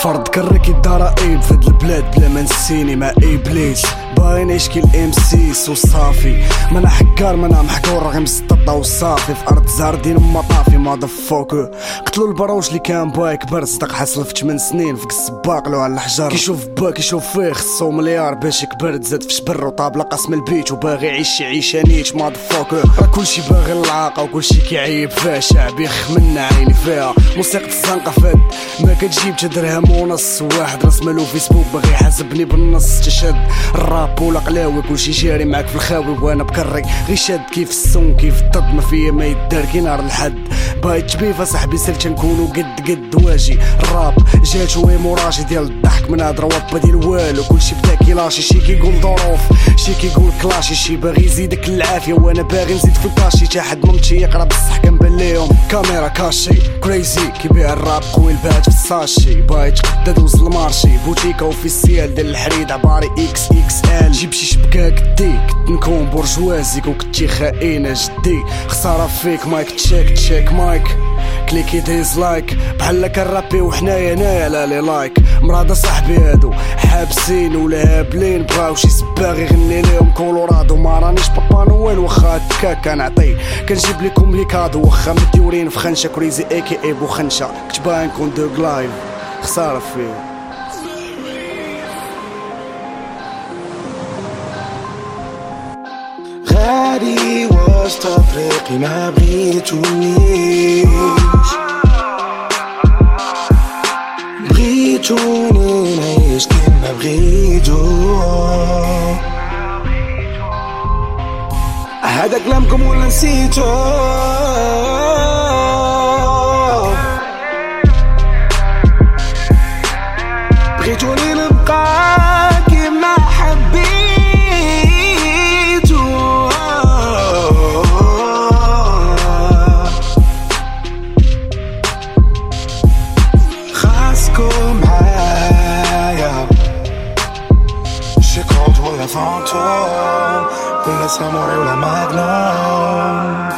تكركي الضرائب في هاد البلاد بلا ما نسيني مع ابليس باغي نعيش كي الام سيس وصافي. ما أنا حكار ما أنا محكور غير مسططة وصافي. في أرض زاردين مطافي ماذا فوكو قتلو البروش اللي كان با يكبر صدق حصل في 8 سنين. فيك السباق لو على الحجر. كيشوف با كيشوف فيه خصو مليار باش يكبر تزاد في شبر وطابلة قسم البيت. وباغي يعيش شي عيشه نيت ماذا فوكو راه كلشي باغي العاقة وكلشي كيعيب فيها. شعب يخمنا عيني فيها. موسيقى الزنقة فد. ما كتجيب درهم ونص. واحد راس مالو فيسبوك باغي يحاسبني بالنص. تشد الراب ولا قلاوي كلشي جاري معاك في الخاوي وأنا بكري غي شاد كيف السون كيف الضد ما فيا ما يدار كي نار الحد. بايت تبيفا صاحبي سير نكونو قد قد واجي. الراب جات شوي مراجي ديال الضحك من هاد وابا ديال والو كلشي بدا كيلاشي شي كيقول ظروف شي كيقول كلاشي شي باغي يزيدك العافية وأنا باغي نزيد في الكاشي. تا حد ممتي يقرا بصح كنبان ليهم كاميرا كاشي كريزي كيبيع الراب قوي البات في الساشي. بايت قد دوز المارشي. بوتيكا اوفيسيال ديال الحريد عباري إكس إكس ال جيب شي شبكاك دي كنت نكون برجوازي وكنتي خائنة جدي. خسارة فيك مايك. تشيك تشيك مايك. كليكي ديز لايك. بحال كنرابي وحنايا نايا لا لي لايك. مراد صاحبي هادو. حابسين ولا هابلين. بغاو شي سباغ يغني ليهم. كولورادو ما رانيش بابا نويل. واخا هكا كنعطي. كنجيب لكم les cadeaux. واخا مديورين في خنشة Crazy a.k.a بو خنشه كنت باغي نكون thug life. خسارة فيه. غادي وسط طريقي ما بغيتونيش. بغيتوني نعيش كيما بغيتو. هذا كلامكم ولا نسيتو. la fantôme كل ساموراي ولا مظلوم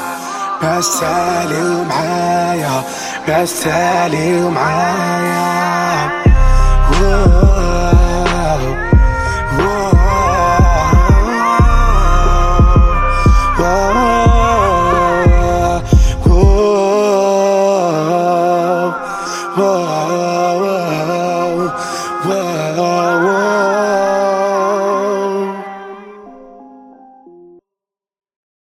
بس تالي ومعايا بس تالي ومعايا Oh